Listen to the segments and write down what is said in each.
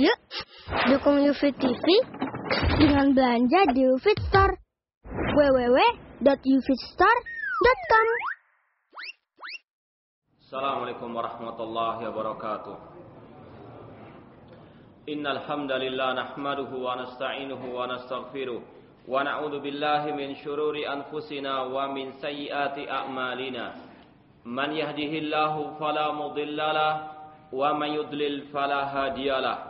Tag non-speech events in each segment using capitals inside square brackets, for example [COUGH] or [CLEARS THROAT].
Yuk, dukung UFIT TV dengan belanja di UFIT Store. www.ufitstore.com Assalamualaikum warahmatullahi wabarakatuh. Innal hamdalillah nahmaduhu wa nasta'inuhu wa nastaghfiruh wa na'udzu billahi min shururi anfusina wa min sayyiati a'malina. Man yahdihillahu fala mudhillalah wa man yudlil fala.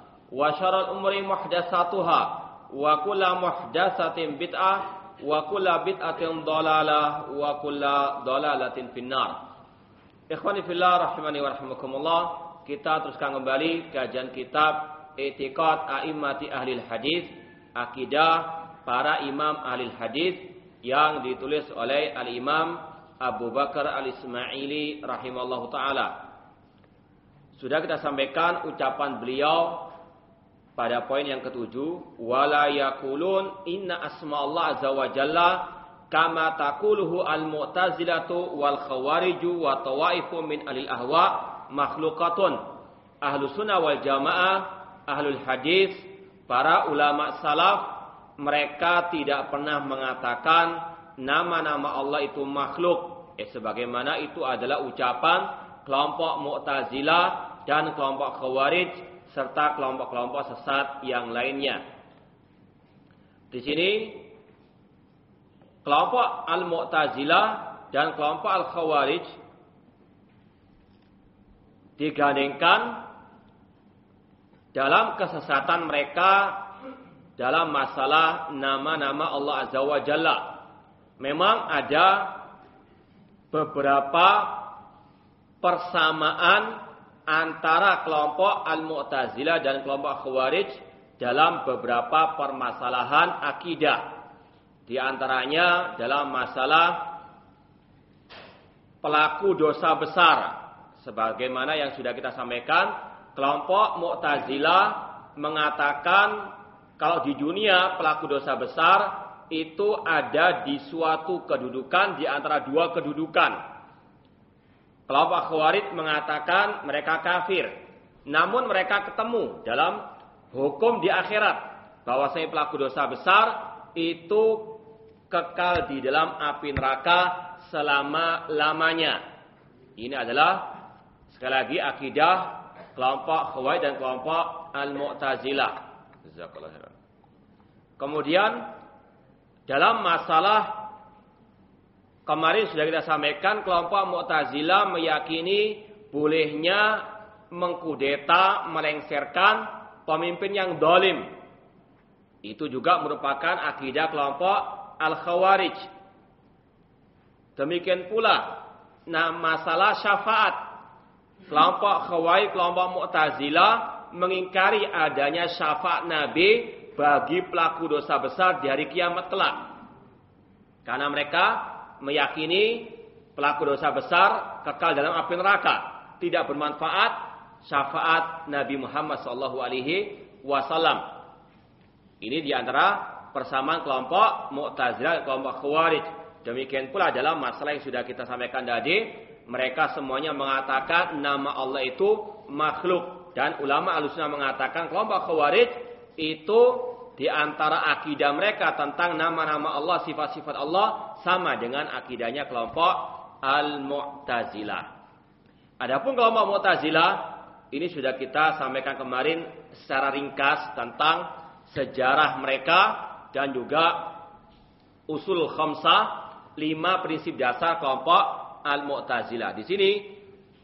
wa syaral umri muhdatsatuha wa kullu muhdatsatin bid'ah wa kullu bid'atin dhalalah wa kullu dhalalatin finnar. Ikhwani fillah rahimani wa rahimakumullah, kita teruskan kembali kajian kitab i'tiqad A'immati Ahli Hadis, Akidah para Imam Ahli Hadis yang ditulis oleh Al-Imam Abu Bakar Al-Ismaili rahimallahu taala. Sudah kita sampaikan ucapan beliau pada poin yang ketujuh wala yakulun inna asma Allah azza wa jalla kama taquluhu al mu'tazilatu wal khawariju wa tawaifu min alil ahwa makhluqatun. Ahlu sunnah wal jamaah ahlul hadis para ulama salaf mereka tidak pernah mengatakan nama-nama Allah itu makhluk. Eh, sebagaimana itu adalah ucapan kelompok Mu'tazilah dan kelompok Khawarij serta kelompok-kelompok sesat yang lainnya. Di sini kelompok Al-Mu'tazilah dan kelompok Al-Khawarij digandengkan dalam kesesatan mereka dalam masalah nama-nama Allah Azza wa Jalla. Memang ada beberapa persamaan antara kelompok Al-Mu'tazilah dan kelompok Khawarij dalam beberapa permasalahan akidah. Di antaranya dalam masalah pelaku dosa besar. Sebagaimana yang sudah kita sampaikan, kelompok Mu'tazilah mengatakan kalau di dunia pelaku dosa besar itu ada di suatu kedudukan di antara dua kedudukan Kelompok Khawarij mengatakan mereka kafir. Namun mereka ketemu dalam hukum di akhirat. Bahwa saya pelaku dosa besar itu kekal di dalam api neraka selama-lamanya. Ini adalah sekali lagi akidah kelompok Khawarij dan kelompok Al-Mu'tazilah. Kemudian dalam masalah Kemarin sudah kita sampaikan kelompok Mu'tazilah meyakini bolehnya mengkudeta, melengsarkan pemimpin yang dolim. Itu juga merupakan akidah kelompok Al-Khawarij. Demikian pula nah masalah syafaat. Kelompok Khawarij, kelompok Mu'tazilah mengingkari adanya syafaat Nabi bagi pelaku dosa besar di hari kiamat kelak. Karena mereka meyakini pelaku dosa besar kekal dalam api neraka, tidak bermanfaat syafaat Nabi Muhammad sallallahu alaihi wasallam. Ini di antara persamaan kelompok Mu'tazilah kelompok Khawarij. Demikian pula dalam masalah yang sudah kita sampaikan tadi, mereka semuanya mengatakan nama Allah itu makhluk dan ulama alusna mengatakan kelompok Khawarij itu di antara akidah mereka tentang nama-nama Allah, sifat-sifat Allah sama dengan akidahnya kelompok Al-Mu'tazilah. Adapun kelompok Mu'tazilah ini sudah kita sampaikan kemarin secara ringkas tentang sejarah mereka dan juga usul khamsah lima prinsip dasar kelompok Al-Mu'tazilah. Di sini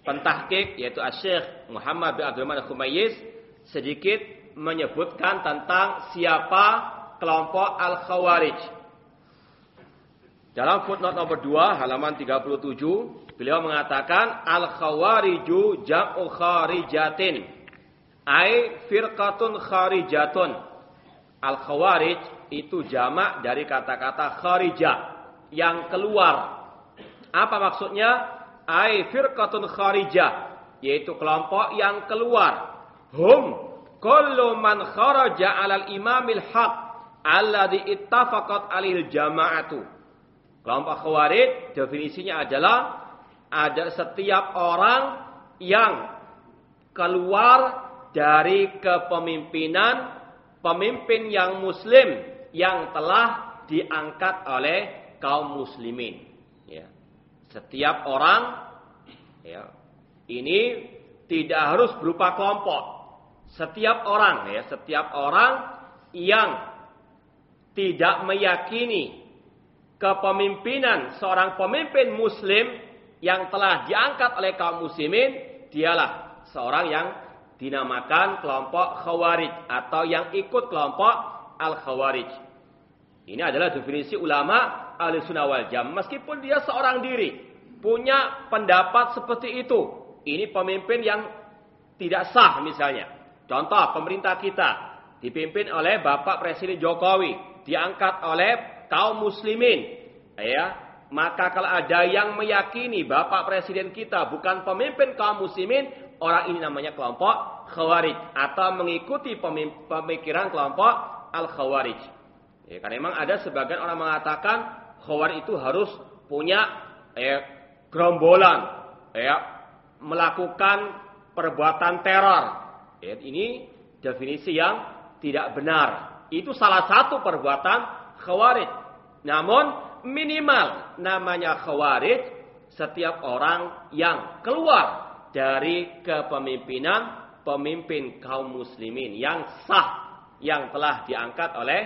pentahkik yaitu Syekh Muhammad bin Abdul Rahman Khumayyiz sedikit menyebutkan tentang siapa kelompok Al-Khawarij. Dalam footnote nomor 2 halaman 37 beliau mengatakan Al-Khawariju jam'u kharijatin ai firqatun kharijatun. Al-Khawarij itu jamak dari kata-kata kharijah yang keluar. Apa maksudnya? Ai firqatun kharijah yaitu kelompok yang keluar. Hum kullu man kharaja 'alal imamil haq alladhi ittafaqat alil jama'atu. Kelompok Khawarij definisinya adalah ada setiap orang yang keluar dari kepemimpinan pemimpin yang muslim yang telah diangkat oleh kaum muslimin. Ya. Setiap orang ya, ini tidak harus berupa kelompok. Setiap orang ya, setiap orang yang tidak meyakini kepemimpinan seorang pemimpin muslim yang telah diangkat oleh kaum muslimin, dialah seorang yang dinamakan kelompok khawarij atau yang ikut kelompok al-khawarij. Ini adalah definisi ulama ahli sunnah wal jam. Meskipun dia seorang diri, punya pendapat seperti itu. Ini pemimpin yang tidak sah misalnya. Contoh pemerintah kita dipimpin oleh Bapak Presiden Jokowi, diangkat oleh kaum muslimin. Ya, maka kalau ada yang meyakini Bapak Presiden kita bukan pemimpin kaum muslimin, orang ini namanya kelompok Khawarij atau mengikuti pemikiran kelompok Al-Khawarij. Ya, karena memang ada sebagian orang mengatakan Khawarij itu harus punya ya, gerombolan, ya, melakukan perbuatan teror. Ya, ini definisi yang tidak benar. Itu salah satu perbuatan khawarij. Namun minimal namanya khawarij setiap orang yang keluar dari kepemimpinan pemimpin kaum muslimin yang sah yang telah diangkat oleh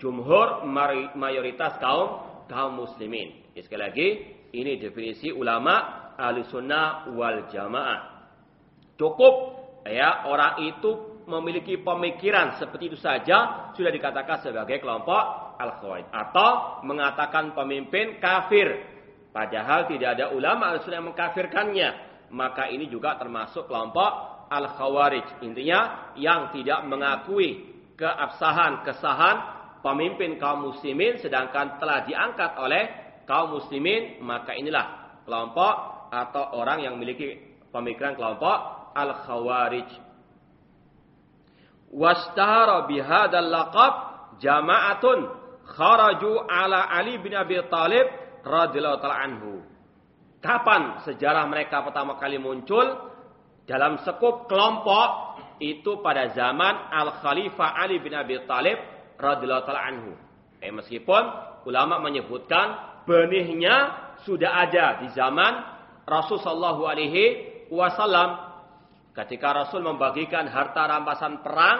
jumhur mayoritas kaum kaum muslimin. Sekali lagi, ini definisi ulama ahli sunnah wal jamaah. Cukup ya orang itu memiliki pemikiran seperti itu saja sudah dikatakan sebagai kelompok al-khawarij atau mengatakan pemimpin kafir. Padahal tidak ada ulama al yang mengkafirkannya. Maka ini juga termasuk kelompok al-khawarij. Intinya yang tidak mengakui keabsahan kesahan pemimpin kaum muslimin sedangkan telah diangkat oleh kaum muslimin maka inilah kelompok atau orang yang memiliki pemikiran kelompok al-khawarij wastahara bihadzal laqab jama'atun kharaju ala Ali bin Abi Thalib radhiyallahu taala anhu. Kapan sejarah mereka pertama kali muncul? Dalam sekup kelompok itu pada zaman Al Khalifah Ali bin Abi Thalib radhiyallahu taala anhu. Eh, meskipun ulama menyebutkan benihnya sudah ada di zaman Rasulullah sallallahu alaihi wasallam Ketika Rasul membagikan harta rampasan perang,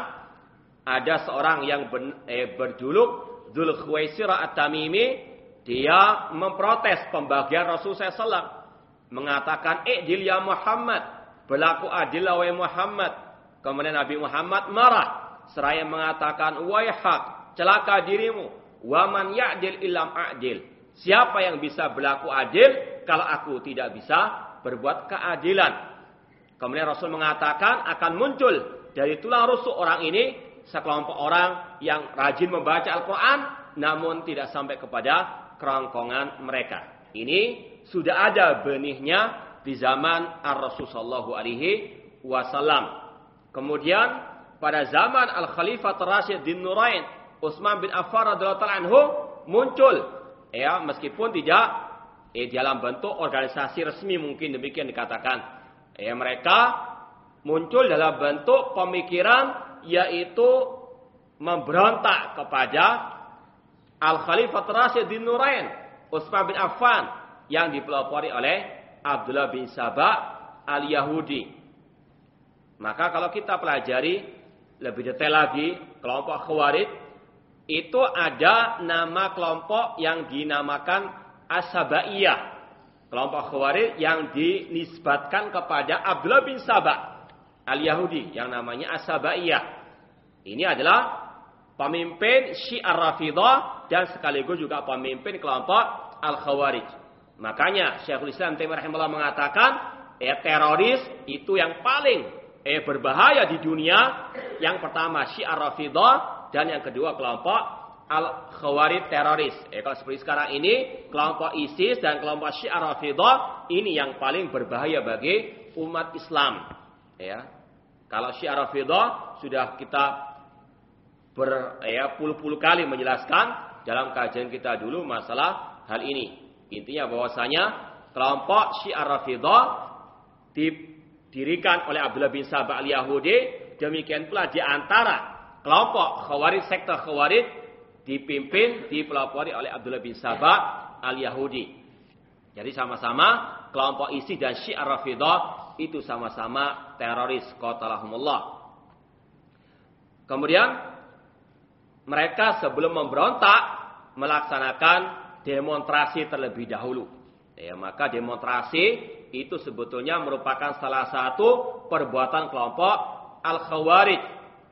ada seorang yang ben, eh, berjuluk Dhul Khuwaisirah At-Tamimi, dia memprotes pembagian Rasul SAW. Mengatakan, I'dil ya Muhammad, berlaku adil wahai Muhammad. Kemudian Nabi Muhammad marah. Seraya mengatakan, Wayhak, celaka dirimu. Waman ya'dil ilam a'dil. Siapa yang bisa berlaku adil kalau aku tidak bisa berbuat keadilan? Kemudian Rasul mengatakan akan muncul dari tulang rusuk orang ini sekelompok orang yang rajin membaca Al-Quran namun tidak sampai kepada kerongkongan mereka. Ini sudah ada benihnya di zaman Ar-Rasul Sallallahu Alaihi Wasallam. Kemudian pada zaman Al Khalifah Rashid bin Nurain, Utsman bin Affan radhiyallahu anhu muncul ya meskipun tidak eh, dalam bentuk organisasi resmi mungkin demikian dikatakan Ya, mereka muncul dalam bentuk pemikiran yaitu memberontak kepada Al Khalifah Rasyid bin Nurain, Utsman bin Affan yang dipelopori oleh Abdullah bin Sabah al-Yahudi. Maka kalau kita pelajari lebih detail lagi kelompok Khawarij itu ada nama kelompok yang dinamakan Asabaiyah. Kelompok Khawarij yang dinisbatkan kepada Abdullah bin Sabah al-Yahudi yang namanya Asabaiyah. Ini adalah pemimpin Syiar Rafidah dan sekaligus juga pemimpin kelompok Al-Khawarij. Makanya Syekhul Islam Taimiyah rahimahullah mengatakan, eh, teroris itu yang paling eh berbahaya di dunia. Yang pertama Syiar Rafidah dan yang kedua kelompok al khawarij teroris. Eh, kalau seperti sekarang ini kelompok ISIS dan kelompok Syiar Rafidah ini yang paling berbahaya bagi umat Islam. Ya. Kalau Syiar Rafidah sudah kita ber ya puluh-puluh kali menjelaskan dalam kajian kita dulu masalah hal ini. Intinya bahwasanya kelompok Syiar Rafidah didirikan oleh Abdullah bin Sabah al-Yahudi demikian pula di antara kelompok Khawarij, sektor Khawarij dipimpin, dipelopori oleh Abdullah bin Sabah al-Yahudi. Jadi sama-sama kelompok isi dan Syiar Rafidah itu sama-sama teroris qatalahumullah. Kemudian mereka sebelum memberontak melaksanakan demonstrasi terlebih dahulu. Ya, maka demonstrasi itu sebetulnya merupakan salah satu perbuatan kelompok Al-Khawarij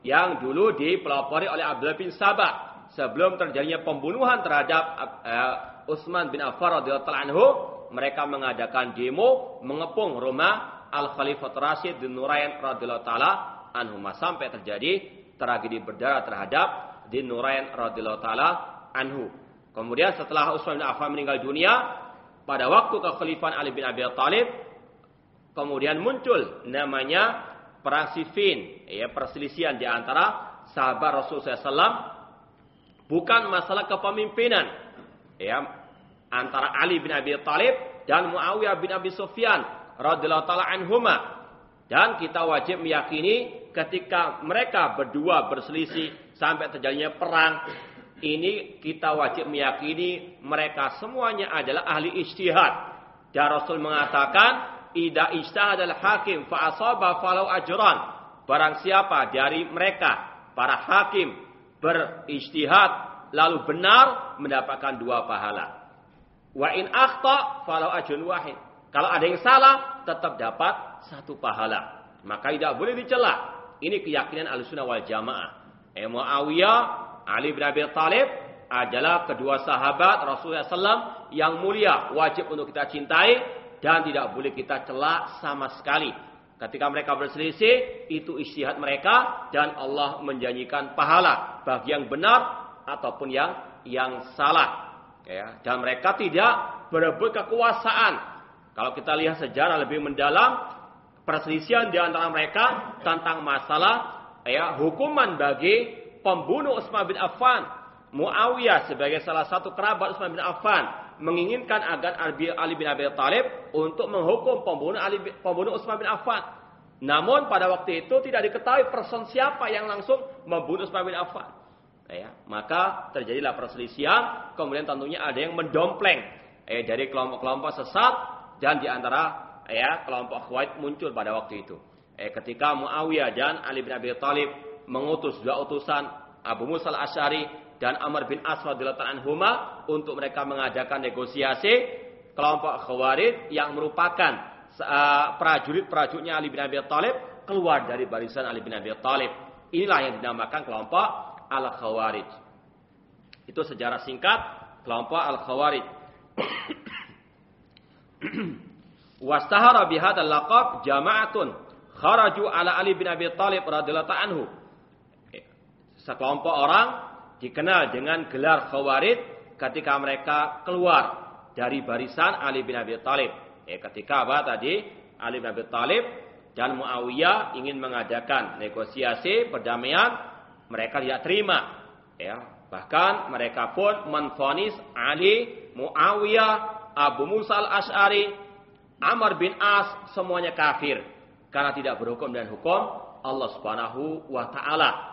yang dulu dipelopori oleh Abdullah bin Sabah sebelum terjadinya pembunuhan terhadap uh, Utsman bin Affan radhiyallahu anhu mereka mengadakan demo mengepung rumah Al Khalifah Rasyid bin Nurain radhiyallahu taala anhu sampai terjadi tragedi berdarah terhadap Din Nurain radhiyallahu taala anhu. Kemudian setelah Utsman bin Affan meninggal dunia pada waktu kekhalifahan Ali bin Abi Thalib kemudian muncul namanya perang Siffin, ya perselisihan di antara sahabat Rasulullah SAW bukan masalah kepemimpinan. Ya antara Ali bin Abi Thalib dan Muawiyah bin Abi Sufyan radhiyallahu taala anhuma. Dan kita wajib meyakini ketika mereka berdua berselisih sampai terjadinya perang ini kita wajib meyakini mereka semuanya adalah ahli ijtihad. Dan Rasul mengatakan ida ijtahadal hakim fa asaba falau ajran. Barang siapa dari mereka para hakim berijtihad lalu benar mendapatkan dua pahala. Wa in akhta falau ajrun wahid. Kalau ada yang salah tetap dapat satu pahala. Maka tidak boleh dicela. Ini keyakinan Ahlussunnah wal Jamaah. Eh Muawiyah, Ali bin Abi Thalib adalah kedua sahabat Rasulullah SAW yang mulia, wajib untuk kita cintai dan tidak boleh kita celak sama sekali. Ketika mereka berselisih, itu istihad mereka dan Allah menjanjikan pahala bagi yang benar ataupun yang yang salah. Ya, dan mereka tidak berebut kekuasaan. Kalau kita lihat sejarah lebih mendalam, perselisihan di antara mereka tentang masalah ya hukuman bagi pembunuh Utsman bin Affan, Muawiyah sebagai salah satu kerabat Utsman bin Affan menginginkan agar Ali bin Abi Thalib untuk menghukum pembunuh Ali pembunuh Utsman bin Affan. Namun pada waktu itu tidak diketahui person siapa yang langsung membunuh Utsman bin Affan. Ya, maka terjadilah perselisihan, kemudian tentunya ada yang mendompleng eh, dari kelompok-kelompok sesat dan di antara ya kelompok Khawarij muncul pada waktu itu. Eh, ketika Muawiyah dan Ali bin Abi Thalib mengutus dua utusan Abu Musa al-Asy'ari dan Amr bin As radhiyallahu anhuma untuk mereka mengadakan negosiasi kelompok Khawarij yang merupakan uh, prajurit-prajuritnya Ali bin Abi Thalib keluar dari barisan Ali bin Abi Thalib. Inilah yang dinamakan kelompok Al-Khawarij. Itu sejarah singkat kelompok Al-Khawarij. [CLEARS THROAT] Wastahara bihadzal laqab jama'atun kharaju ala Ali bin Abi Thalib radhiyallahu anhu. Sekelompok orang dikenal dengan gelar Khawarid ketika mereka keluar dari barisan Ali bin Abi Thalib. Eh, ketika apa tadi? Ali bin Abi Thalib dan Muawiyah ingin mengadakan negosiasi perdamaian, mereka tidak terima. Ya, bahkan mereka pun menfonis Ali, Muawiyah, Abu Musa al-Ash'ari, Amr bin As semuanya kafir karena tidak berhukum dan hukum Allah Subhanahu wa taala.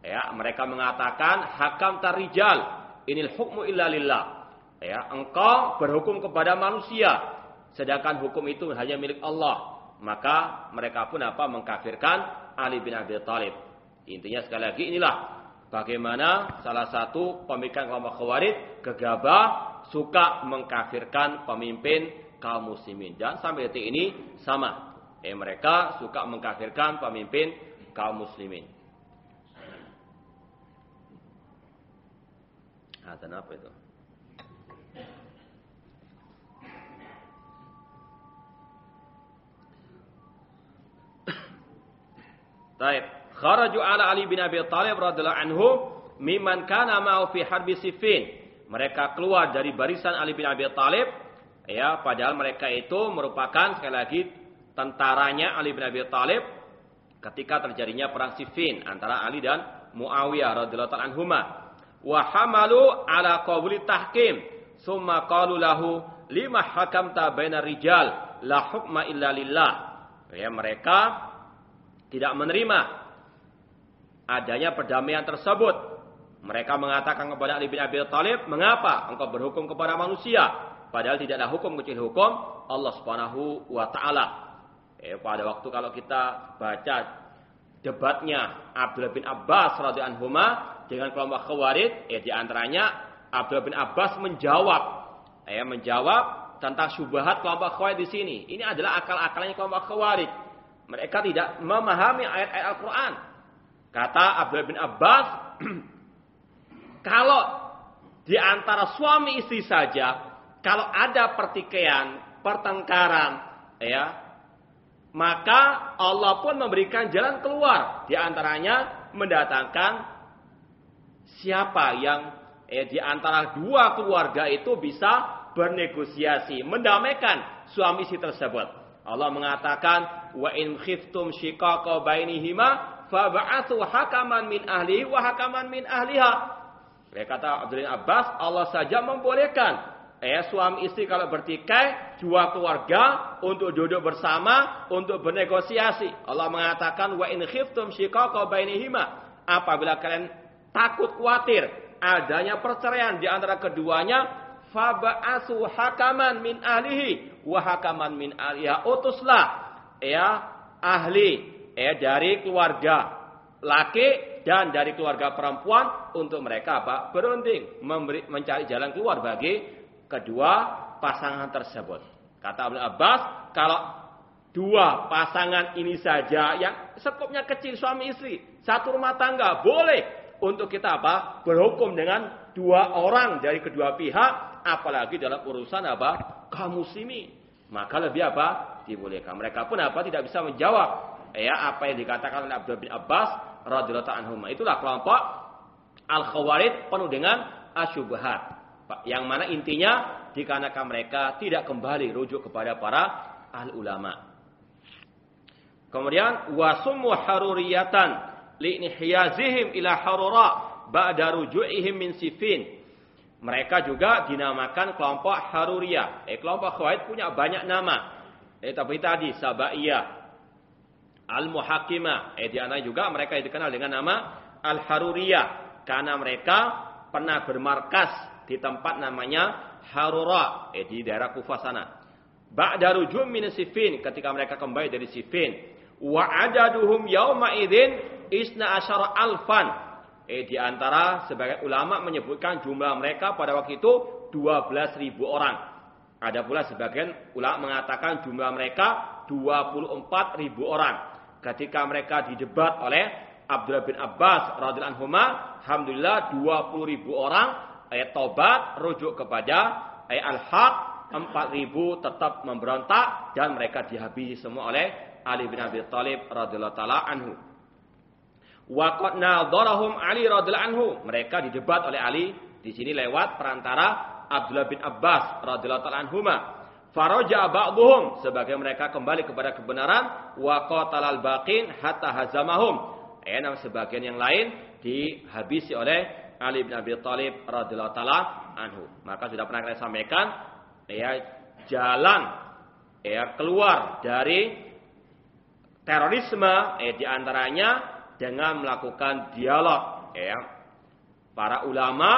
Ya, mereka mengatakan hakam tarijal, inil hukmu illa lillah. Ya, engkau berhukum kepada manusia, sedangkan hukum itu hanya milik Allah. Maka mereka pun apa mengkafirkan Ali bin Abi Thalib. Intinya sekali lagi inilah bagaimana salah satu pemikiran kelompok Khawarij gegabah suka mengkafirkan pemimpin kaum muslimin dan sampai detik ini sama. Eh mereka suka mengkafirkan pemimpin kaum muslimin. Azan apa itu? Taib. Kharaju ala Ali bin Abi Thalib radhiyallahu anhu mimman kana ma'u fi harbi Siffin. Mereka keluar dari barisan Ali bin Abi Thalib ya padahal mereka itu merupakan sekali lagi tentaranya Ali bin Abi Thalib ketika terjadinya perang Siffin antara Ali dan Muawiyah radhiyallahu anhuma wa hamalu ala qabuli tahkim. Summa qalu lahu lima hakamta baina rijal? La hukma illa lillah. Ya mereka tidak menerima adanya perdamaian tersebut. Mereka mengatakan kepada Ali bin Abi Thalib mengapa engkau berhukum kepada manusia? Padahal tidak ada hukum kecil hukum Allah Subhanahu wa taala. Eh, pada waktu kalau kita baca debatnya Abdullah bin Abbas radhiyallahu anhu dengan kelompok Khawarij, ya di antaranya Abdullah bin Abbas menjawab, ya menjawab tentang syubhat kelompok Khawarij di sini. Ini adalah akal-akalnya kelompok Khawarij. Mereka tidak memahami ayat-ayat Al-Quran. Kata Abdullah bin Abbas, [CLEARS THROAT] kalau di antara suami istri saja, kalau ada pertikaian, pertengkaran, ya, maka Allah pun memberikan jalan keluar. Di antaranya mendatangkan siapa yang eh, di antara dua keluarga itu bisa bernegosiasi, mendamaikan suami istri tersebut. Allah mengatakan, "Wa in khiftum shiqaqa bainihima fab'athu hakaman min ahli wa hakaman min ahliha." Ya kata Abdul Abbas, Allah saja membolehkan eh suami istri kalau bertikai dua keluarga untuk duduk bersama untuk bernegosiasi. Allah mengatakan wa in khiftum shiqaqa bainihima apabila kalian takut khawatir. Adanya perceraian di antara keduanya faba'asu hakaman min ahlihi wa hakaman min ahliha utuslah ya ahli ya dari keluarga laki dan dari keluarga perempuan untuk mereka apa berunding memberi, mencari jalan keluar bagi kedua pasangan tersebut. Kata Abdul Abbas kalau dua pasangan ini saja yang sekupnya kecil suami istri satu rumah tangga boleh untuk kita apa? Berhukum dengan dua orang dari kedua pihak, apalagi dalam urusan apa? kaum muslimi. Maka lebih apa? Dibolehkan. Mereka pun apa? Tidak bisa menjawab ya apa yang dikatakan oleh Abdul bin Abbas radhiyallahu anhu. Itulah kelompok Al-Khawarij penuh dengan asyubhat. Yang mana intinya dikarenakan mereka tidak kembali rujuk kepada para ahli ulama. Kemudian wasum haruriyatan li'nihiyazihim ila harura ba'da ruju'ihim min sifin. Mereka juga dinamakan kelompok Haruriyah. Eh, kelompok Khawarij punya banyak nama. Eh, tapi tadi Sabaiyah, Al-Muhakimah. Eh, di juga mereka dikenal dengan nama Al-Haruriyah. Karena mereka pernah bermarkas di tempat namanya Harura. Eh, di daerah Kufah sana. Ba'da ruju' min sifin. Ketika mereka kembali dari sifin. Wa adaduhum yawma idin isna asyara alfan. Eh, di antara sebagai ulama menyebutkan jumlah mereka pada waktu itu 12 ribu orang. Ada pula sebagian ulama mengatakan jumlah mereka 24 ribu orang. Ketika mereka didebat oleh Abdullah bin Abbas radhiyallahu anhu, alhamdulillah 20 ribu orang ayat tobat rujuk kepada ayat al-haq 4 ribu tetap memberontak dan mereka dihabisi semua oleh Ali bin Abi Thalib radhiyallahu taala anhu. Waqad nadharahum Ali radhiyallahu anhu. Mereka didebat oleh Ali di sini lewat perantara Abdullah bin Abbas radhiyallahu anhuma. Faraja ba'dhum sebagai mereka kembali kepada kebenaran wa qatalal baqin hatta hazamahum. Enam sebagian yang lain dihabisi oleh Ali bin Abi Thalib radhiyallahu taala anhu. Maka sudah pernah saya sampaikan ya jalan ya keluar dari terorisme eh, di antaranya dengan melakukan dialog ya. Para ulama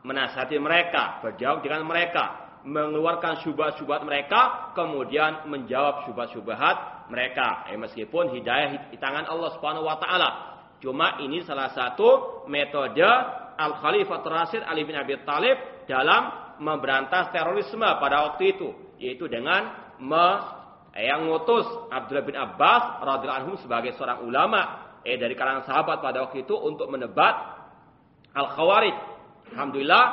menasihati mereka, berjawab dengan mereka, mengeluarkan syubhat-syubhat mereka, kemudian menjawab syubhat-syubhat mereka. Eh, meskipun hidayah di tangan Allah Subhanahu wa taala. Cuma ini salah satu metode Al-Khalifah Rasid Ali bin Abi Thalib dalam memberantas terorisme pada waktu itu. Yaitu dengan me, yang ngutus Abdullah bin Abbas radhiyallahu anhu sebagai seorang ulama eh dari kalangan sahabat pada waktu itu untuk menebat Al-Khawarij. Alhamdulillah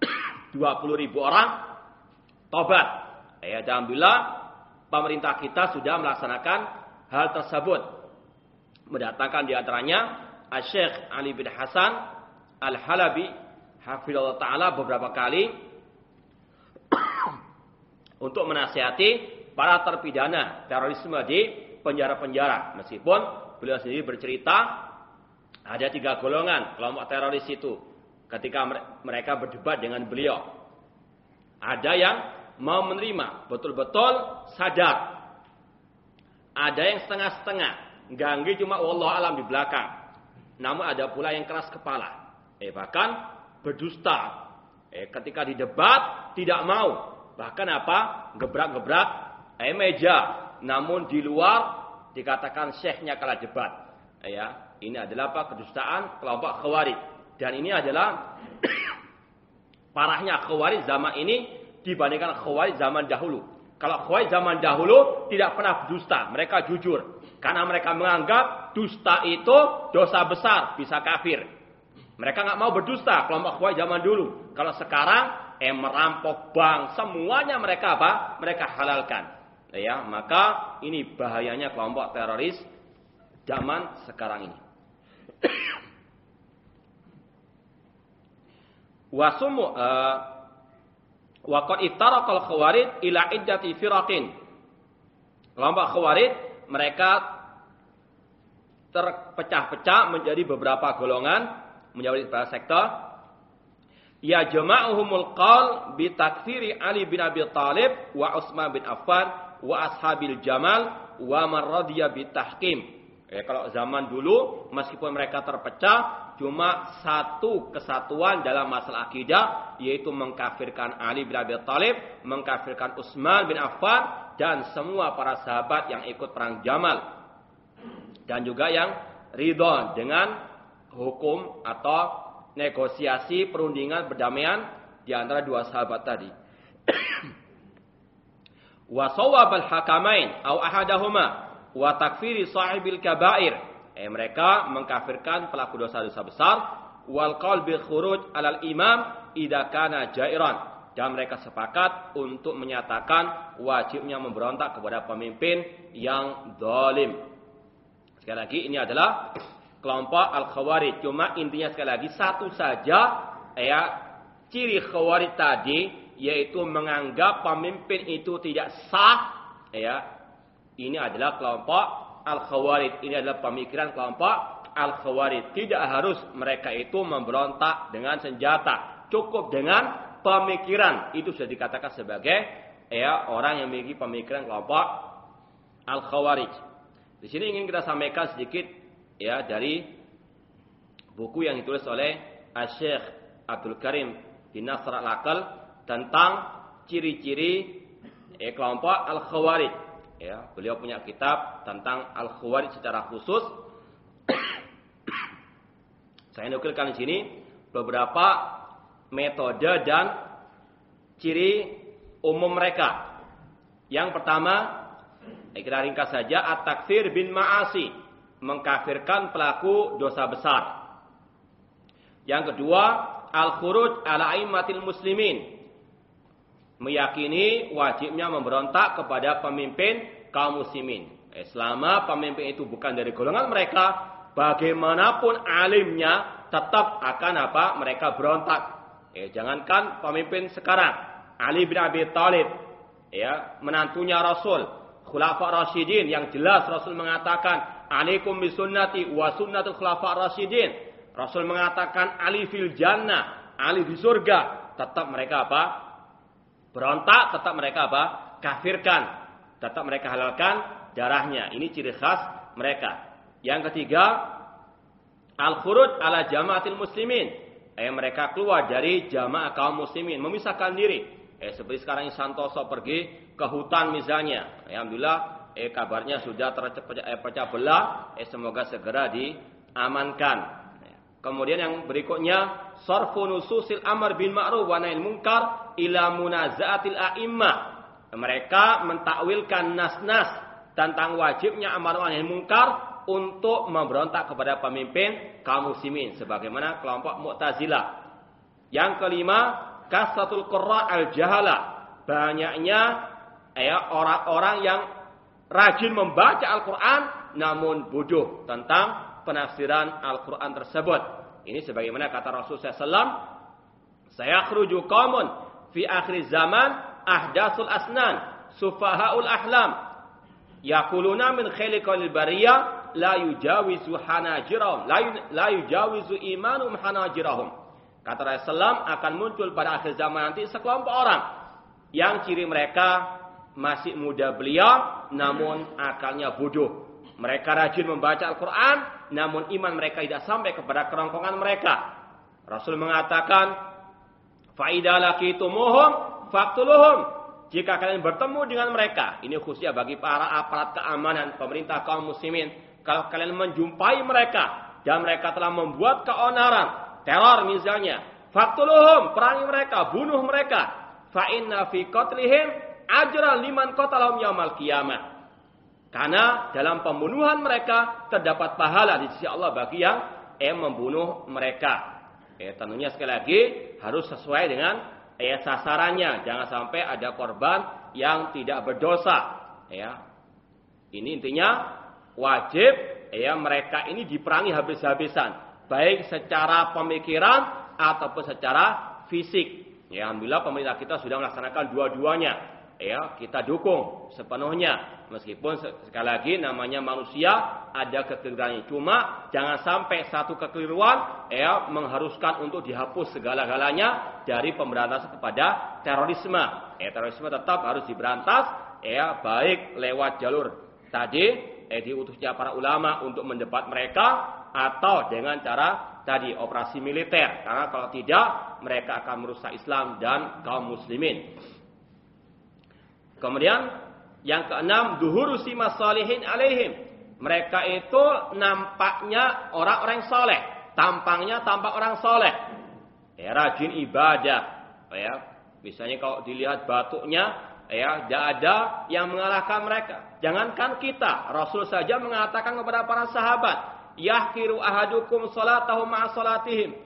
[CLEARS THROAT] 20 ribu orang tobat. Ya, alhamdulillah pemerintah kita sudah melaksanakan hal tersebut mendatangkan di antaranya Syekh Ali bin Hasan Al-Halabi hafizallahu taala beberapa kali [CLEARS THROAT] untuk menasihati para terpidana terorisme di penjara-penjara meskipun beliau sendiri bercerita ada tiga golongan kelompok teroris itu ketika mereka berdebat dengan beliau ada yang mau menerima betul-betul sadar ada yang setengah-setengah Ganggi cuma Allah alam di belakang. Namun ada pula yang keras kepala. Eh bahkan berdusta. Eh ketika di debat tidak mau. Bahkan apa? Gebrak-gebrak eh meja. Namun di luar dikatakan syekhnya kalah debat. Ya, ini adalah apa? Kedustaan kelompok khawarij. Dan ini adalah [COUGHS] parahnya khawarij zaman ini dibandingkan khawarij zaman dahulu. Kalau khawarij zaman dahulu tidak pernah berdusta, mereka jujur. Karena mereka menganggap dusta itu dosa besar, bisa kafir. Mereka nggak mau berdusta, kelompok kuat zaman dulu. Kalau sekarang, eh merampok bank, semuanya mereka apa? Mereka halalkan. Ya, maka ini bahayanya kelompok teroris zaman sekarang ini. [COUGHS] Wasumu uh, Waqad iftarakal khawarid ila iddati firaqin. Kelompok khawarid mereka terpecah-pecah menjadi beberapa golongan, menjadi beberapa sektor. Ya jama'uhumul qaul bi takfiri Ali bin Abi Talib wa Utsman bin Affan wa ashabil Jamal wa man radiya bi tahkim. Ya, kalau zaman dulu meskipun mereka terpecah cuma satu kesatuan dalam masalah akidah yaitu mengkafirkan Ali bin Abi Talib, mengkafirkan Utsman bin Affan dan semua para sahabat yang ikut perang Jamal dan juga yang ridho dengan hukum atau negosiasi perundingan perdamaian di antara dua sahabat tadi. Wa sawabal hakamain au ahadahuma wa takfiri sahibil kabair. Eh, mereka mengkafirkan pelaku dosa-dosa besar wal qalbi khuruj alal imam idza kana jairan dan mereka sepakat untuk menyatakan wajibnya memberontak kepada pemimpin yang zalim Sekali lagi ini adalah kelompok al-khawarij. Cuma intinya sekali lagi satu saja ya ciri khawarij tadi yaitu menganggap pemimpin itu tidak sah ya. Ini adalah kelompok al-khawarij. Ini adalah pemikiran kelompok al-khawarij. Tidak harus mereka itu memberontak dengan senjata. Cukup dengan pemikiran. Itu sudah dikatakan sebagai ya orang yang memiliki pemikiran kelompok al-khawarij. Di sini ingin kita sampaikan sedikit ya dari buku yang ditulis oleh Syekh Abdul Karim bin Nasr al-Aqal tentang ciri-ciri eh, kelompok Al-Khawarij. Ya, beliau punya kitab tentang Al-Khawarij secara khusus. [COUGHS] Saya nukilkan di sini beberapa metode dan ciri umum mereka. Yang pertama, kita ringkas saja at-takfir bin ma'asi, mengkafirkan pelaku dosa besar. Yang kedua, al-khuruj ala aimatil muslimin, meyakini wajibnya memberontak kepada pemimpin kaum muslimin. Eh, selama pemimpin itu bukan dari golongan mereka, bagaimanapun alimnya tetap akan apa? Mereka berontak. Eh, jangankan pemimpin sekarang, Ali bin Abi Thalib, ya, menantunya Rasul, khulafa rasyidin yang jelas Rasul mengatakan alaikum bisunnati wa sunnatul khulafa rasyidin. Rasul mengatakan ali fil jannah, ali di surga. Tetap mereka apa? Berontak, tetap mereka apa? Kafirkan. Tetap mereka halalkan darahnya. Ini ciri khas mereka. Yang ketiga, al-khuruj ala jamaatil muslimin. Eh, mereka keluar dari jamaah kaum muslimin, memisahkan diri. Eh, seperti sekarang Santoso pergi ke hutan misalnya. Alhamdulillah eh kabarnya sudah terpecah eh, pecah belah. Eh semoga segera di diamankan. Kemudian yang berikutnya sarfu nususil amr bil ma'ruf wa nahyil munkar ila munazaatil a'immah. Mereka mentakwilkan nas-nas tentang wajibnya amar ma'ruf nahi munkar untuk memberontak kepada pemimpin kaum muslimin sebagaimana kelompok Mu'tazilah. Yang kelima, kasatul qurra al-jahala. Banyaknya ya orang-orang yang rajin membaca Al-Qur'an namun bodoh tentang penafsiran Al-Qur'an tersebut. Ini sebagaimana kata Rasulullah SAW, saya khruju qaumun fi akhir zaman ahdasul asnan sufahaul ahlam. Yaquluna min khaliqil bariyah la yujawizu hanajirahum la yujawizu imanum hanajirahum. Kata Rasulullah akan muncul pada akhir zaman nanti sekelompok orang. Yang ciri mereka masih muda belia namun akalnya bodoh mereka rajin membaca Al-Quran namun iman mereka tidak sampai kepada kerongkongan mereka Rasul mengatakan Faidah laki tumuhum faktuluhum. Jika kalian bertemu dengan mereka, ini khususnya bagi para aparat keamanan pemerintah kaum muslimin. Kalau kalian menjumpai mereka dan mereka telah membuat keonaran, teror misalnya, faktuluhum, perangi mereka, bunuh mereka. Fa inna fi qatlihim ajran liman qatalahum yaumal qiyamah. Karena dalam pembunuhan mereka terdapat pahala di sisi Allah bagi yang yang membunuh mereka. Ya, tentunya sekali lagi harus sesuai dengan ya, sasarannya. Jangan sampai ada korban yang tidak berdosa. Ya. Ini intinya wajib ya mereka ini diperangi habis-habisan, baik secara pemikiran ataupun secara fisik. Ya, alhamdulillah pemerintah kita sudah melaksanakan dua-duanya ya kita dukung sepenuhnya. Meskipun sekali lagi namanya manusia ada kekeliruan cuma jangan sampai satu kekeliruan ya mengharuskan untuk dihapus segala-galanya dari pemberantasan kepada terorisme. Ya terorisme tetap harus diberantas ya baik lewat jalur tadi eh diutusnya para ulama untuk mendebat mereka atau dengan cara tadi operasi militer. Karena kalau tidak mereka akan merusak Islam dan kaum muslimin Kemudian yang keenam, duhuru simas salihin alaihim. Mereka itu nampaknya orang-orang soleh. Tampangnya tampak orang soleh. Ya, rajin ibadah. Ya, misalnya kalau dilihat batuknya, ya, tidak ada yang mengalahkan mereka. Jangankan kita, Rasul saja mengatakan kepada para sahabat, Yahkiru ahadukum salatahu ma'a salatihim.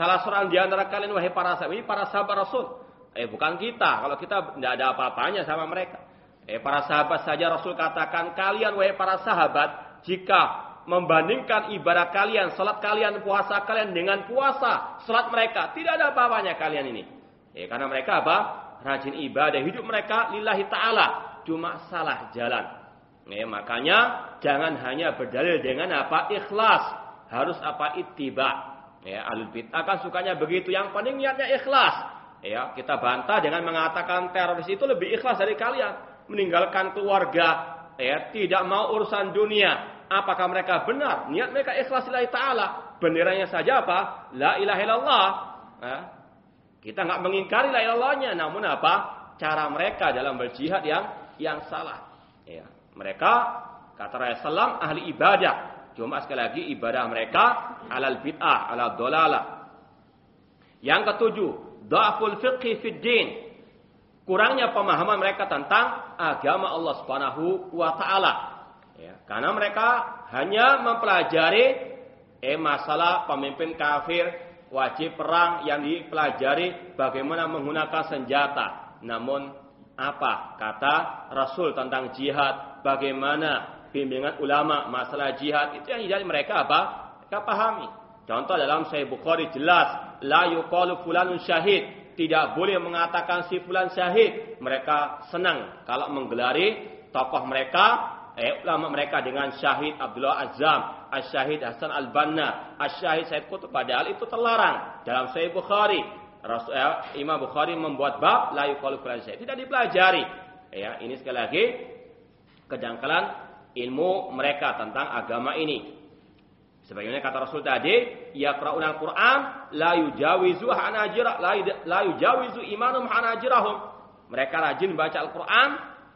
Salah seorang di antara kalian, wahai para sahabat, ini para sahabat Rasul Eh bukan kita. Kalau kita tidak ada apa-apanya sama mereka. Eh para sahabat saja Rasul katakan kalian wahai para sahabat jika membandingkan ibadah kalian, salat kalian, puasa kalian dengan puasa, salat mereka, tidak ada apa-apanya kalian ini. Eh karena mereka apa? Rajin ibadah, hidup mereka lillahi taala, cuma salah jalan. Eh makanya jangan hanya berdalil dengan apa? Ikhlas. Harus apa? Ittiba. Ya, alul bid'ah kan sukanya begitu. Yang penting niatnya ikhlas. Ya, kita bantah dengan mengatakan teroris itu lebih ikhlas dari kalian, meninggalkan keluarga, ya, tidak mau urusan dunia. Apakah mereka benar? Niat mereka ikhlas lillahi taala. Benderanya saja apa? La ilaha illallah. Ya. Kita nggak mengingkari la ilallahnya, namun apa? Cara mereka dalam berjihad yang yang salah. Ya. Mereka kata Rasulullah ahli ibadah. Cuma sekali lagi ibadah mereka alal bid'ah, alal dolalah. Yang ketujuh, Da'ful fiqhi fid din. Kurangnya pemahaman mereka tentang agama Allah Subhanahu wa taala. Ya, karena mereka hanya mempelajari eh masalah pemimpin kafir wajib perang yang dipelajari bagaimana menggunakan senjata. Namun apa kata Rasul tentang jihad, bagaimana bimbingan ulama masalah jihad itu yang jadi mereka apa? Mereka pahami. Contoh dalam Sahih Bukhari jelas, la yuqalu fulanun syahid. Tidak boleh mengatakan si fulan syahid. Mereka senang kalau menggelari tokoh mereka, eh, ulama mereka dengan syahid Abdullah Azam, As-Syahid Hasan Al-Banna, As-Syahid Said Qutb. Padahal itu terlarang dalam Sahih Bukhari. Rasul, eh, Imam Bukhari membuat bab la yuqalu fulan syahid. Tidak dipelajari. Ya, ini sekali lagi kedangkalan ilmu mereka tentang agama ini. Sebagaimana kata Rasul tadi, yaqra'un al-Qur'an la yujawizu hanajira la yujawizu imanum hanajirahum. Mereka rajin baca Al-Qur'an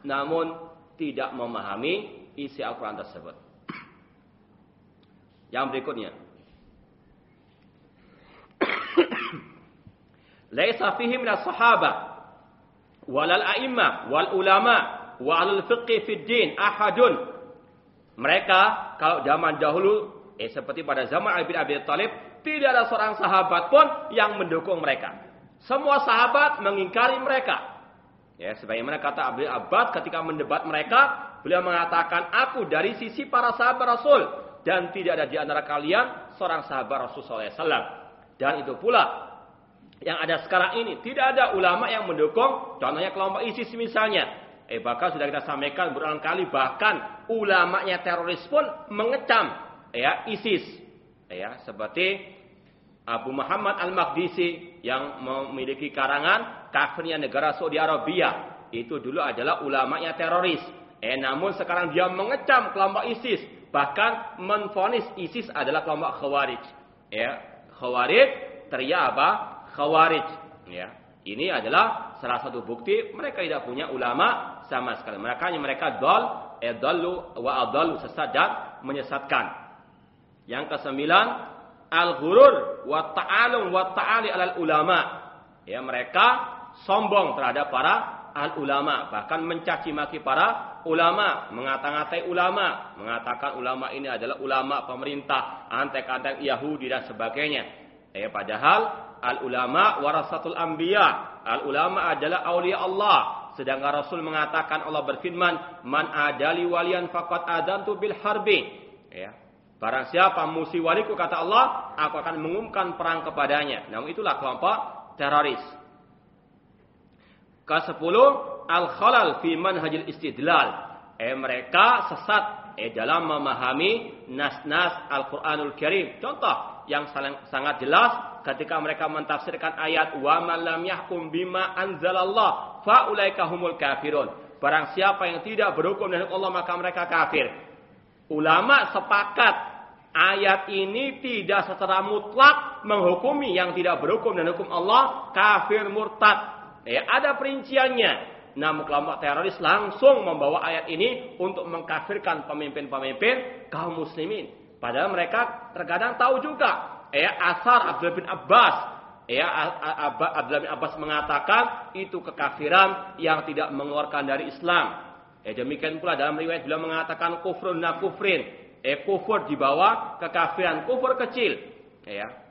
namun tidak memahami isi Al-Qur'an tersebut. [CLEARS THROAT] Yang berikutnya. [CLEARS THROAT] Laisa fihi min as-sahaba wal a'imma wal ulama wal fiqh fi din ahadun. Mereka kalau zaman dahulu eh seperti pada zaman Ali bin Abi Thalib tidak ada seorang sahabat pun yang mendukung mereka. Semua sahabat mengingkari mereka. Ya, sebagaimana kata Abdul Abbas ketika mendebat mereka, beliau mengatakan, "Aku dari sisi para sahabat Rasul dan tidak ada di antara kalian seorang sahabat Rasul SAW." Dan itu pula yang ada sekarang ini tidak ada ulama yang mendukung contohnya kelompok ISIS misalnya eh bahkan sudah kita sampaikan berulang kali bahkan ulamanya teroris pun mengecam ya ISIS. Ya seperti Abu Muhammad Al-Maqdisi yang memiliki karangan kafirnya negara Saudi Arabia. Itu dulu adalah ulamanya teroris. Eh namun sekarang dia mengecam kelompok ISIS. Bahkan menfonis ISIS adalah kelompok khawarij. Ya khawarij teriak apa? Khawarij. Ya ini adalah salah satu bukti mereka tidak punya ulama sama sekali. Mereka hanya mereka dol edallu wa adallu sesat dan menyesatkan yang kesembilan al-ghurur wa ta'alum wa ta'ali alal ulama ya mereka sombong terhadap para al ulama bahkan mencaci maki para ulama mengata-ngatai ulama mengatakan ulama ini adalah ulama pemerintah antek-antek Yahudi dan sebagainya eh padahal Al ulama warasatul anbiya. Al ulama adalah aulia Allah. Sedangkan Rasul mengatakan Allah berfirman, "Man adali walian faqad adantu bil harbi." Ya. Barang siapa musuh waliku kata Allah, aku akan mengumumkan perang kepadanya. Namun itulah kelompok teroris. Ke-10 al-khalal fi manhajil istidlal. Eh mereka sesat eh dalam memahami nas-nas Al-Qur'anul Karim. Contoh yang sangat jelas ketika mereka mentafsirkan ayat wa man lam yahkum bima anzalallah faulaika humul kafirun. Barang siapa yang tidak berhukum dengan Allah maka mereka kafir. Ulama sepakat ayat ini tidak secara mutlak menghukumi yang tidak berhukum dengan hukum Allah kafir murtad. Ya, ada perinciannya. Namun kelompok teroris langsung membawa ayat ini untuk mengkafirkan pemimpin-pemimpin kaum muslimin. Padahal mereka terkadang tahu juga ya asar Abdullah bin Abbas ya Abdullah bin Abbas mengatakan itu kekafiran yang tidak mengeluarkan dari Islam ya demikian pula dalam riwayat beliau mengatakan kufrun na kufrin eh kufur di bawah kekafiran kufur kecil. Ya.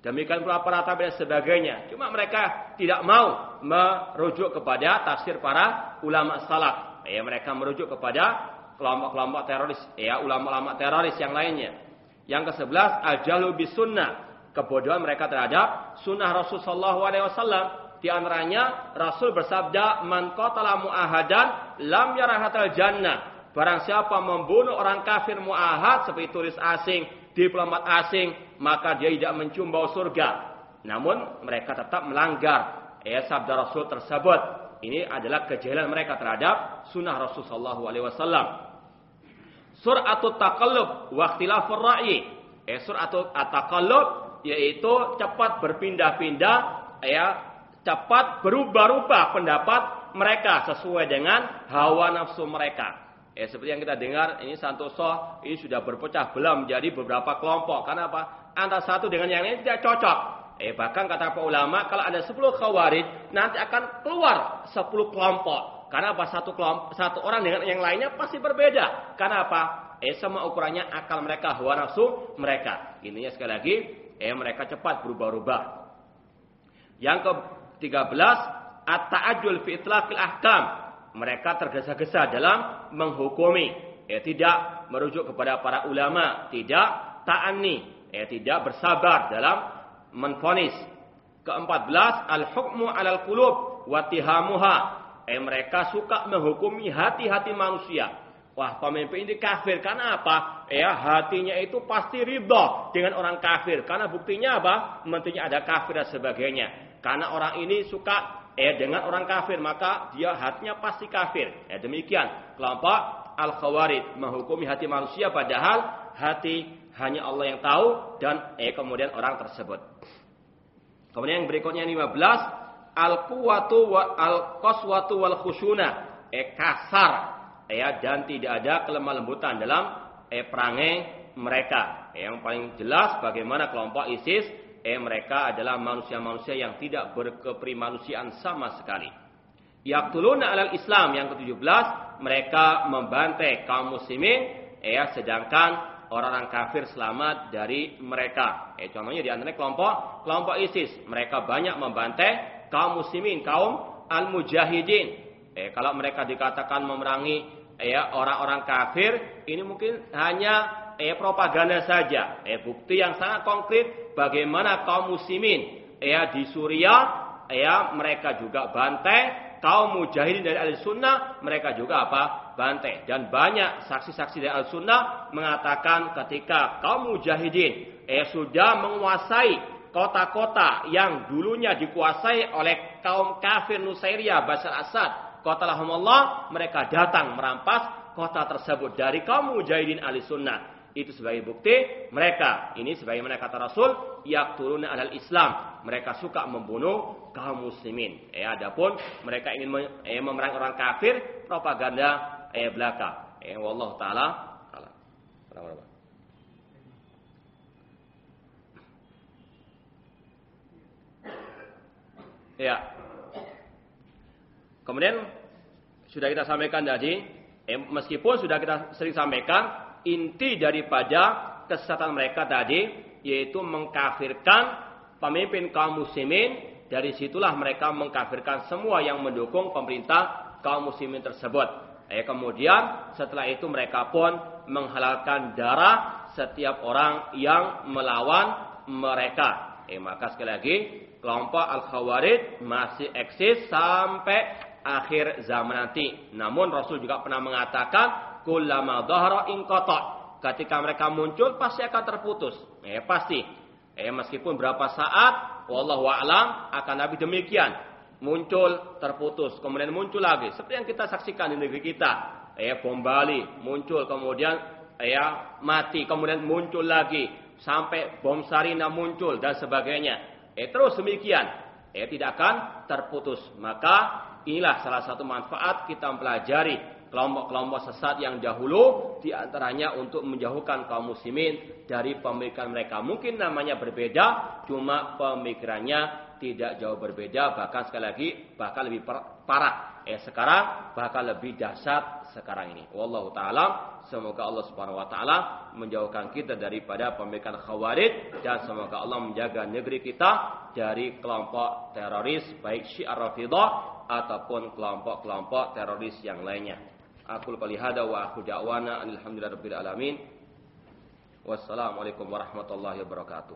Demikian pula para tabi'in sebagainya. Cuma mereka tidak mau merujuk kepada tafsir para ulama salaf. Ya mereka merujuk kepada kelompok-kelompok teroris. Ya ulama-ulama teroris yang lainnya. Yang ke-11 al-jahlu bis sunnah, kebodohan mereka terhadap sunnah Rasul sallallahu alaihi wasallam. Di antaranya Rasul bersabda, "Man qatala muahadan lam yarahatal jannah." Barang siapa membunuh orang kafir muahad seperti turis asing, diplomat asing, maka dia tidak mencium bau surga. Namun mereka tetap melanggar ya sabda Rasul tersebut. Ini adalah kejahilan mereka terhadap sunnah Rasul sallallahu alaihi wasallam. Suratul takallub wa ikhtilafur ra'yi. Eh suratul takallub yaitu cepat berpindah-pindah ya, cepat berubah-ubah pendapat mereka sesuai dengan hawa nafsu mereka. Eh seperti yang kita dengar ini Santoso ini sudah berpecah belah menjadi beberapa kelompok. Karena apa? Antara satu dengan yang lain tidak cocok. Eh bahkan kata para ulama kalau ada 10 khawarij nanti akan keluar 10 kelompok. Karena apa? Satu kelompok, satu orang dengan yang lainnya pasti berbeda. Karena apa? Eh sama ukurannya akal mereka, hawa nafsu mereka. Ininya sekali lagi, eh mereka cepat berubah-ubah. Yang ke-13, at-ta'ajjul fi itlaqil ahkam. Mereka tergesa-gesa dalam menghukumi. Eh tidak merujuk kepada para ulama, tidak ta'ani, eh tidak bersabar dalam menfonis. Ke-14, al-hukmu 'alal qulub wa tihamuha Eh mereka suka menghukumi hati-hati manusia. Wah pemimpin ini kafir. Karena apa? Ya hatinya itu pasti ridho dengan orang kafir. Karena buktinya apa? Menterinya ada kafir dan sebagainya. Karena orang ini suka eh dengan orang kafir. Maka dia hatinya pasti kafir. Ya demikian. Kelompok Al-Khawarid. Menghukumi hati manusia padahal hati hanya Allah yang tahu. Dan eh kemudian orang tersebut. Kemudian yang berikutnya 15 al kuwatu wa al qaswatu wal khusyuna eh kasar ya dan tidak ada kelemah lembutan dalam eh perangai mereka. Yang paling jelas bagaimana kelompok ISIS eh mereka adalah manusia-manusia yang tidak berkeprimanusiaan sama sekali. Yaktuluna alal Islam yang ke-17 mereka membantai kaum muslimin eh sedangkan orang-orang kafir selamat dari mereka. Eh contohnya di antara kelompok kelompok ISIS, mereka banyak membantai kaum muslimin, kaum al-mujahidin. Eh kalau mereka dikatakan memerangi eh orang-orang kafir, ini mungkin hanya eh propaganda saja. Eh bukti yang sangat konkret bagaimana kaum muslimin eh di Suriah eh mereka juga bantai kaum mujahidin dari al-sunnah mereka juga apa? Bantai. Dan banyak saksi-saksi dari al-sunnah mengatakan ketika kaum mujahidin eh sudah menguasai kota-kota yang dulunya dikuasai oleh kaum kafir Nusairiyah Basar Asad, kota Lahumullah, mereka datang merampas kota tersebut dari kaum mujahidin al-sunnah itu sebagai bukti mereka. Ini sebagaimana kata Rasul turun alal Islam. Mereka suka membunuh kaum muslimin. Eh adapun mereka ingin eh, memerangi orang kafir propaganda eh belaka. Eh wallahu taala Ya. Kemudian sudah kita sampaikan tadi, eh, meskipun sudah kita sering sampaikan, inti daripada kesesatan mereka tadi yaitu mengkafirkan pemimpin kaum muslimin. Dari situlah mereka mengkafirkan semua yang mendukung pemerintah kaum muslimin tersebut. Eh, kemudian setelah itu mereka pun menghalalkan darah setiap orang yang melawan mereka. Eh, maka sekali lagi kelompok al-khawarid masih eksis sampai akhir zaman nanti. Namun Rasul juga pernah mengatakan kullama dhahara inqata. Ketika mereka muncul pasti akan terputus. Eh pasti. Eh meskipun berapa saat wallahu a'lam akan Nabi demikian. Muncul, terputus, kemudian muncul lagi. Seperti yang kita saksikan di negeri kita. Eh bom Bali muncul kemudian ya mati, kemudian muncul lagi sampai bom Sarina muncul dan sebagainya. Eh terus demikian. Eh tidak akan terputus. Maka inilah salah satu manfaat kita mempelajari kelompok-kelompok sesat yang dahulu di antaranya untuk menjauhkan kaum muslimin dari pemikiran mereka. Mungkin namanya berbeda, cuma pemikirannya tidak jauh berbeda, bahkan sekali lagi bahkan lebih parah. Eh sekarang bahkan lebih dahsyat sekarang ini. Wallahu taala Semoga Allah Subhanahu wa taala menjauhkan kita daripada pemikiran khawarij dan semoga Allah menjaga negeri kita dari kelompok teroris baik Syiah Rafidah ataupun kelompok-kelompok teroris yang lainnya. Aku qali hada wa aku da'wana alhamdulillah rabbil alamin. Wassalamualaikum warahmatullahi wabarakatuh.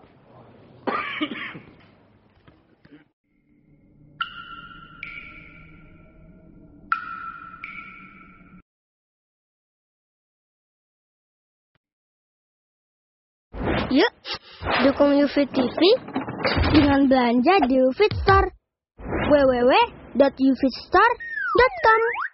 Yuk, dukung UFIT TV dengan belanja di UFIT Store. www.ufitstore.com